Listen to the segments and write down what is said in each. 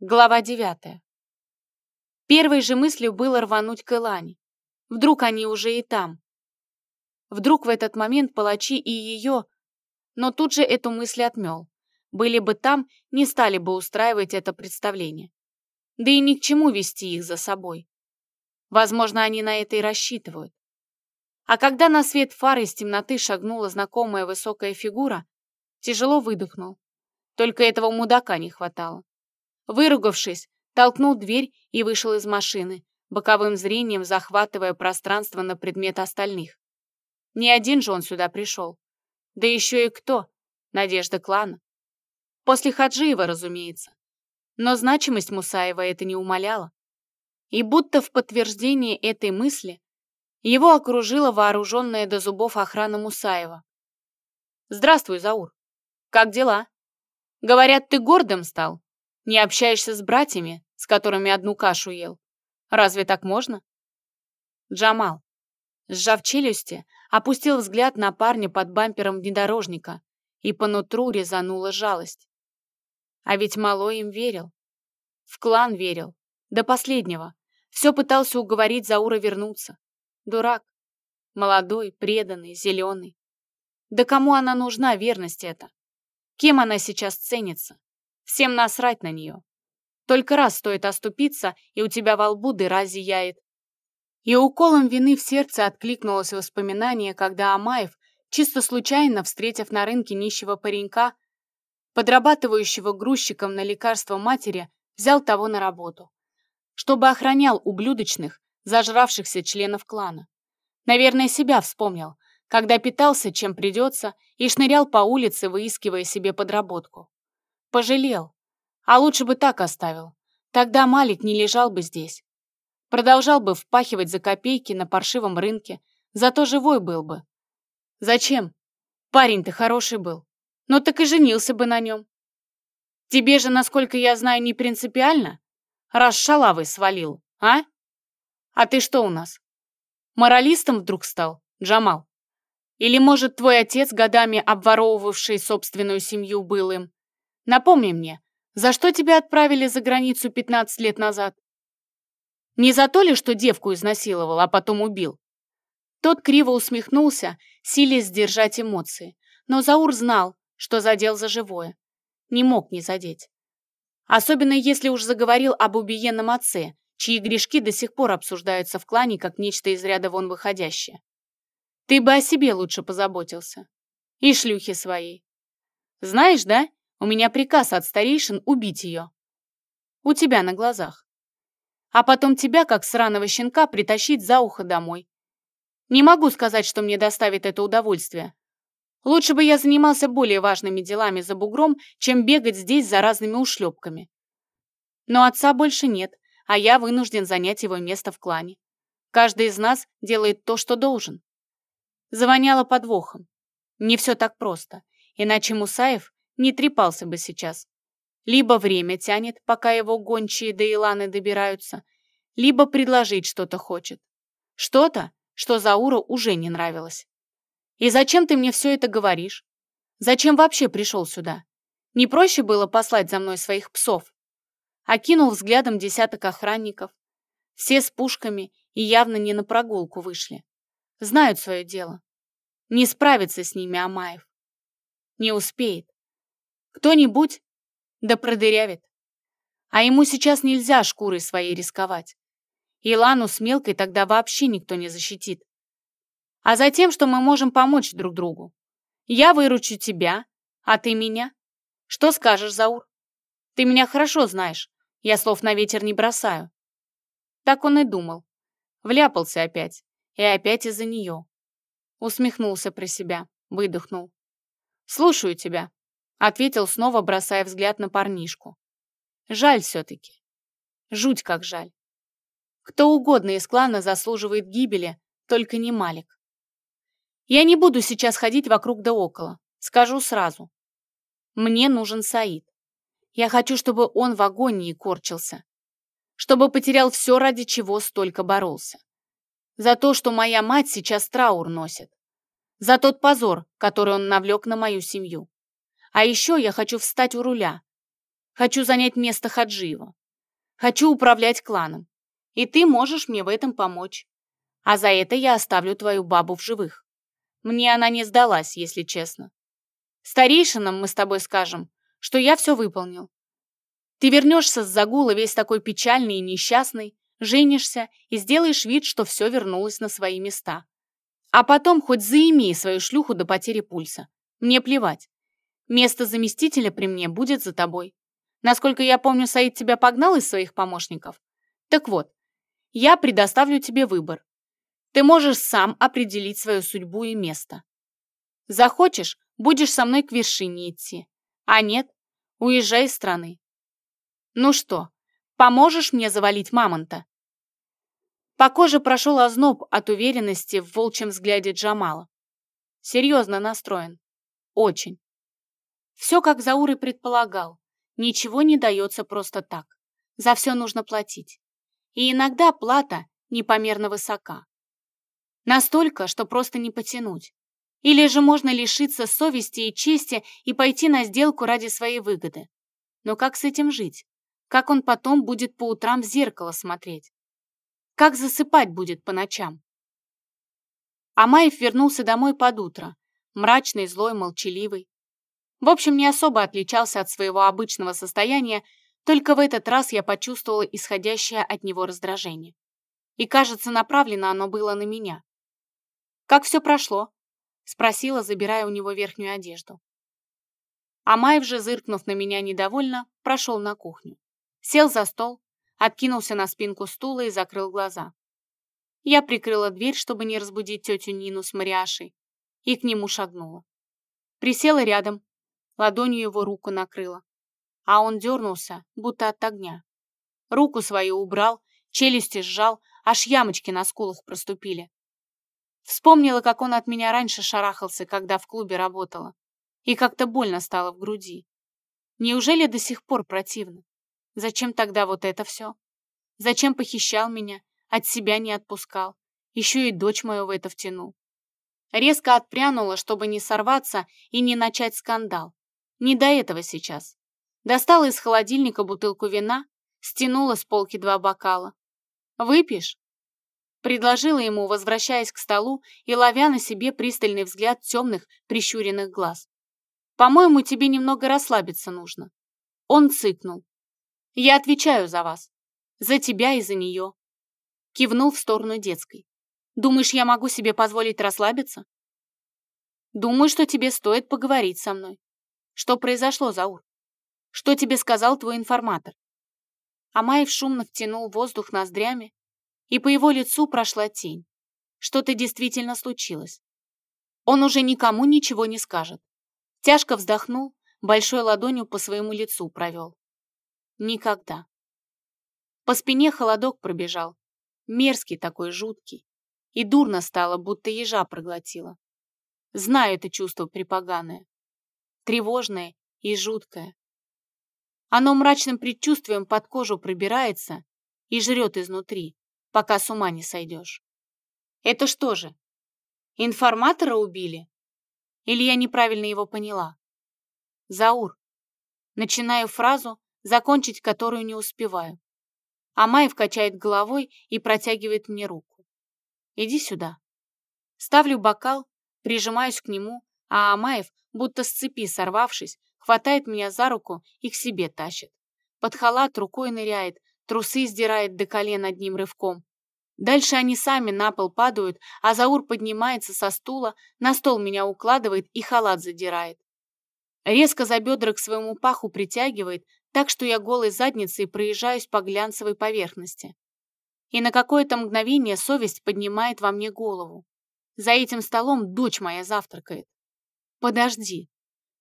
Глава девятая. Первой же мыслью было рвануть к Элане. Вдруг они уже и там. Вдруг в этот момент палачи и ее... Но тут же эту мысль отмел. Были бы там, не стали бы устраивать это представление. Да и ни к чему вести их за собой. Возможно, они на это и рассчитывают. А когда на свет фары из темноты шагнула знакомая высокая фигура, тяжело выдохнул. Только этого мудака не хватало. Выругавшись, толкнул дверь и вышел из машины, боковым зрением захватывая пространство на предмет остальных. Не один же он сюда пришел. Да еще и кто? Надежда клана. После Хаджиева, разумеется. Но значимость Мусаева это не умаляло. И будто в подтверждение этой мысли его окружила вооруженная до зубов охрана Мусаева. «Здравствуй, Заур. Как дела? Говорят, ты гордым стал?» Не общаешься с братьями, с которыми одну кашу ел? Разве так можно? Джамал, сжав челюсти, опустил взгляд на парня под бампером внедорожника и по нутру резанула жалость. А ведь малой им верил. В клан верил. До последнего. Все пытался уговорить Заура вернуться. Дурак. Молодой, преданный, зеленый. Да кому она нужна, верность эта? Кем она сейчас ценится? Всем насрать на нее. Только раз стоит оступиться, и у тебя во лбу дыра зияет. И уколом вины в сердце откликнулось воспоминание, когда Амаев, чисто случайно встретив на рынке нищего паренька, подрабатывающего грузчиком на лекарство матери, взял того на работу, чтобы охранял ублюдочных, зажравшихся членов клана. Наверное, себя вспомнил, когда питался, чем придется, и шнырял по улице, выискивая себе подработку. Пожалел. А лучше бы так оставил. Тогда Малик не лежал бы здесь. Продолжал бы впахивать за копейки на паршивом рынке, зато живой был бы. Зачем? Парень-то хороший был. Ну так и женился бы на нем. Тебе же, насколько я знаю, не принципиально? Раз шалавой свалил, а? А ты что у нас? Моралистом вдруг стал, Джамал? Или, может, твой отец, годами обворовывавший собственную семью, был им? Напомни мне, за что тебя отправили за границу 15 лет назад? Не за то ли, что девку изнасиловал, а потом убил? Тот криво усмехнулся, силясь сдержать эмоции. Но Заур знал, что задел за живое. Не мог не задеть. Особенно если уж заговорил об убиенном отце, чьи грешки до сих пор обсуждаются в клане как нечто из ряда вон выходящее. Ты бы о себе лучше позаботился. И шлюхи своей. Знаешь, да, у меня приказ от старейшин убить ее. У тебя на глазах. А потом тебя, как сраного щенка, притащить за ухо домой. Не могу сказать, что мне доставит это удовольствие. Лучше бы я занимался более важными делами за бугром, чем бегать здесь за разными ушлепками. Но отца больше нет, а я вынужден занять его место в клане. Каждый из нас делает то, что должен. Завоняло подвохом. Не все так просто, иначе Мусаев не трепался бы сейчас. Либо время тянет, пока его гончие до Иланы добираются, либо предложить что-то хочет. Что-то, что Заура уже не нравилось. И зачем ты мне все это говоришь? Зачем вообще пришел сюда? Не проще было послать за мной своих псов? Окинул взглядом десяток охранников. Все с пушками и явно не на прогулку вышли. Знают свое дело. Не справится с ними Амаев. Не успеет. Кто-нибудь да продырявит. А ему сейчас нельзя шкурой своей рисковать. Илану с Мелкой тогда вообще никто не защитит. А затем, что мы можем помочь друг другу. Я выручу тебя, а ты меня. Что скажешь, Заур? Ты меня хорошо знаешь. Я слов на ветер не бросаю. Так он и думал. Вляпался опять. И опять из-за нее. Усмехнулся про себя, выдохнул. «Слушаю тебя», Ответил снова, бросая взгляд на парнишку. Жаль все-таки. Жуть как жаль. Кто угодно из клана заслуживает гибели, только не Малик. Я не буду сейчас ходить вокруг да около. Скажу сразу. Мне нужен Саид. Я хочу, чтобы он в агонии корчился. Чтобы потерял все, ради чего столько боролся. За то, что моя мать сейчас траур носит. За тот позор, который он навлек на мою семью. А еще я хочу встать у руля. Хочу занять место Хаджиева. Хочу управлять кланом. И ты можешь мне в этом помочь. А за это я оставлю твою бабу в живых. Мне она не сдалась, если честно. Старейшинам мы с тобой скажем, что я все выполнил. Ты вернешься с загула весь такой печальный и несчастный, женишься и сделаешь вид, что все вернулось на свои места. А потом хоть заимей свою шлюху до потери пульса. Мне плевать. Место заместителя при мне будет за тобой. Насколько я помню, Саид тебя погнал из своих помощников. Так вот, я предоставлю тебе выбор. Ты можешь сам определить свою судьбу и место. Захочешь, будешь со мной к вершине идти. А нет, уезжай из страны. Ну что, поможешь мне завалить мамонта? По коже прошел озноб от уверенности в волчьем взгляде Джамала. Серьезно настроен. Очень. Все, как Заур и предполагал. Ничего не дается просто так. За все нужно платить. И иногда плата непомерно высока. Настолько, что просто не потянуть. Или же можно лишиться совести и чести и пойти на сделку ради своей выгоды. Но как с этим жить? Как он потом будет по утрам в зеркало смотреть? Как засыпать будет по ночам? Амаев вернулся домой под утро, мрачный, злой, молчаливый. В общем, не особо отличался от своего обычного состояния, только в этот раз я почувствовала исходящее от него раздражение. И, кажется, направлено оно было на меня. «Как все прошло?» — спросила, забирая у него верхнюю одежду. Амаев же, зыркнув на меня недовольно, прошел на кухню. Сел за стол, откинулся на спинку стула и закрыл глаза. Я прикрыла дверь, чтобы не разбудить тетю Нину с Мариашей, и к нему шагнула. Присела рядом, ладонью его руку накрыла, а он дернулся, будто от огня. Руку свою убрал, челюсти сжал, аж ямочки на скулах проступили. Вспомнила, как он от меня раньше шарахался, когда в клубе работала, и как-то больно стало в груди. Неужели до сих пор противно? Зачем тогда вот это все? Зачем похищал меня, от себя не отпускал? Еще и дочь мою в это втянул. Резко отпрянула, чтобы не сорваться и не начать скандал. Не до этого сейчас. Достала из холодильника бутылку вина, стянула с полки два бокала. «Выпьешь?» Предложила ему, возвращаясь к столу и ловя на себе пристальный взгляд темных, прищуренных глаз. «По-моему, тебе немного расслабиться нужно». Он цыкнул, я отвечаю за вас. За тебя и за нее. Кивнул в сторону детской. Думаешь, я могу себе позволить расслабиться? Думаю, что тебе стоит поговорить со мной. Что произошло, Заур? Что тебе сказал твой информатор? Амаев шумно втянул воздух ноздрями, и по его лицу прошла тень. Что-то действительно случилось. Он уже никому ничего не скажет. Тяжко вздохнул, большой ладонью по своему лицу провел. Никогда. По спине холодок пробежал. Мерзкий такой, жуткий. И дурно стало, будто ежа проглотила. Знаю это чувство припоганое. Тревожное и жуткое. Оно мрачным предчувствием под кожу пробирается и жрет изнутри, пока с ума не сойдешь. Это что же, информатора убили? Или я неправильно его поняла? Заур. Начинаю фразу, закончить которую не успеваю. Амаев качает головой и протягивает мне руку. «Иди сюда». Ставлю бокал, прижимаюсь к нему, а Амаев, будто с цепи сорвавшись, хватает меня за руку и к себе тащит. Под халат рукой ныряет, трусы сдирает до колен одним рывком. Дальше они сами на пол падают, а Заур поднимается со стула, на стол меня укладывает и халат задирает. Резко за бедра к своему паху притягивает, так что я голой задницей проезжаюсь по глянцевой поверхности. И на какое-то мгновение совесть поднимает во мне голову. За этим столом дочь моя завтракает. Подожди.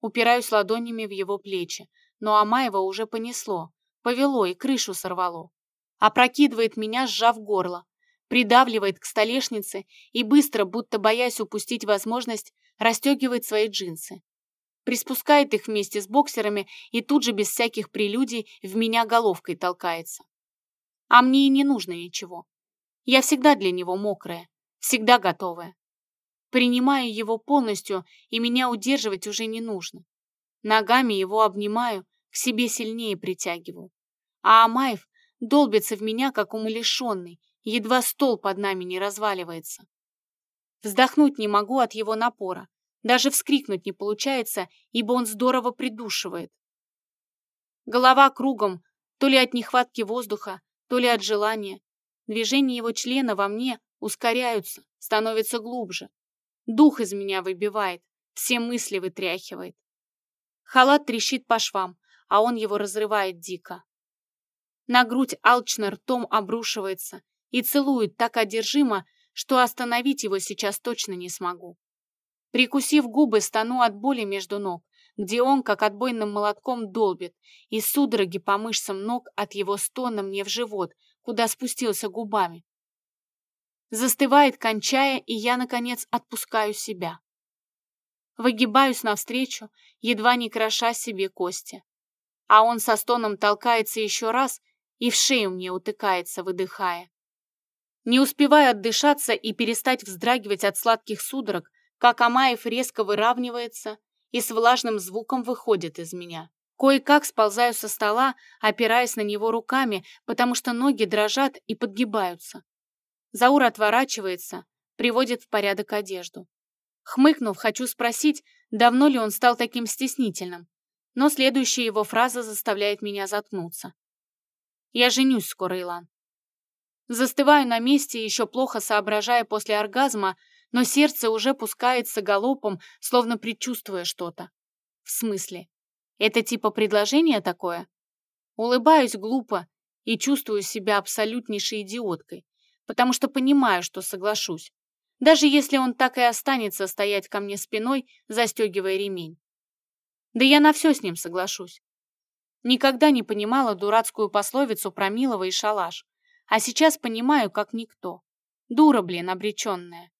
Упираюсь ладонями в его плечи, но Амаева уже понесло, повело и крышу сорвало. Опрокидывает меня, сжав горло, придавливает к столешнице и быстро, будто боясь упустить возможность, расстегивает свои джинсы приспускает их вместе с боксерами и тут же без всяких прелюдий в меня головкой толкается. А мне и не нужно ничего. Я всегда для него мокрая, всегда готовая. Принимаю его полностью, и меня удерживать уже не нужно. Ногами его обнимаю, к себе сильнее притягиваю. А Амаев долбится в меня, как умалишенный, едва стол под нами не разваливается. Вздохнуть не могу от его напора, даже вскрикнуть не получается, ибо он здорово придушивает. Голова кругом, то ли от нехватки воздуха, то ли от желания. Движения его члена во мне ускоряются, становятся глубже. Дух из меня выбивает, все мысли вытряхивает. Халат трещит по швам, а он его разрывает дико. На грудь алчно ртом обрушивается и целует так одержимо, что остановить его сейчас точно не смогу. Прикусив губы, стану от боли между ног, где он, как отбойным молотком, долбит, и судороги по мышцам ног от его стона мне в живот, куда спустился губами. Застывает, кончая, и я, наконец, отпускаю себя. Выгибаюсь навстречу, едва не кроша себе кости. А он со стоном толкается еще раз и в шею мне утыкается, выдыхая. Не успеваю отдышаться и перестать вздрагивать от сладких судорог, как Амаев резко выравнивается и с влажным звуком выходит из меня. Кое-как сползаю со стола, опираясь на него руками, потому что ноги дрожат и подгибаются. Заур отворачивается, приводит в порядок одежду. Хмыкнув, хочу спросить, давно ли он стал таким стеснительным, но следующая его фраза заставляет меня заткнуться. «Я женюсь скоро, Илан». Застываю на месте, еще плохо соображая после оргазма, но сердце уже пускается галопом, словно предчувствуя что-то. В смысле? Это типа предложение такое? Улыбаюсь глупо и чувствую себя абсолютнейшей идиоткой, потому что понимаю, что соглашусь даже если он так и останется стоять ко мне спиной, застегивая ремень. Да я на все с ним соглашусь. Никогда не понимала дурацкую пословицу про милого и шалаш, а сейчас понимаю, как никто. Дура, блин, обреченная.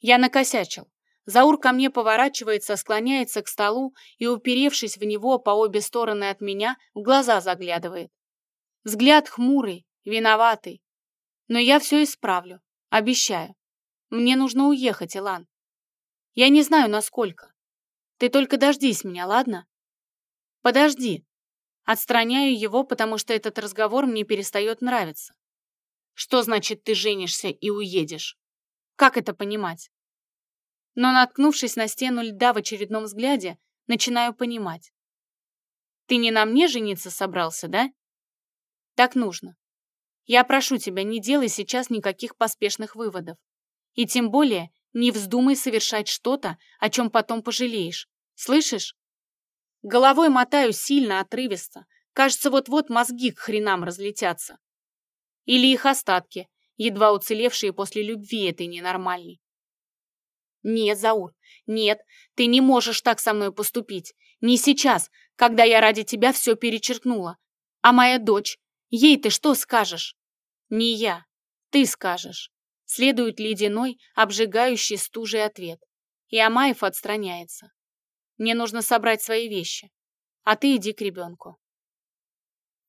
Я накосячил. Заур ко мне поворачивается, склоняется к столу и, уперевшись в него по обе стороны от меня, в глаза заглядывает. Взгляд хмурый, виноватый. Но я все исправлю, обещаю. Мне нужно уехать, Илан. Я не знаю, насколько. Ты только дождись меня, ладно? Подожди. Отстраняю его, потому что этот разговор мне перестает нравиться. Что значит ты женишься и уедешь? Как это понимать? Но, наткнувшись на стену льда в очередном взгляде, начинаю понимать. Ты не на мне жениться собрался, да? Так нужно. Я прошу тебя, не делай сейчас никаких поспешных выводов. И тем более не вздумай совершать что-то, о чем потом пожалеешь. Слышишь? Головой мотаю сильно, отрывисто. Кажется, вот-вот мозги к хренам разлетятся. Или их остатки, едва уцелевшие после любви этой ненормальной. Нет, Заур, нет, ты не можешь так со мной поступить. Не сейчас, когда я ради тебя все перечеркнула. А моя дочь, ей ты что скажешь? Не я, ты скажешь. Следует ледяной, обжигающий стужей ответ. И Амаев отстраняется. Мне нужно собрать свои вещи. А ты иди к ребенку.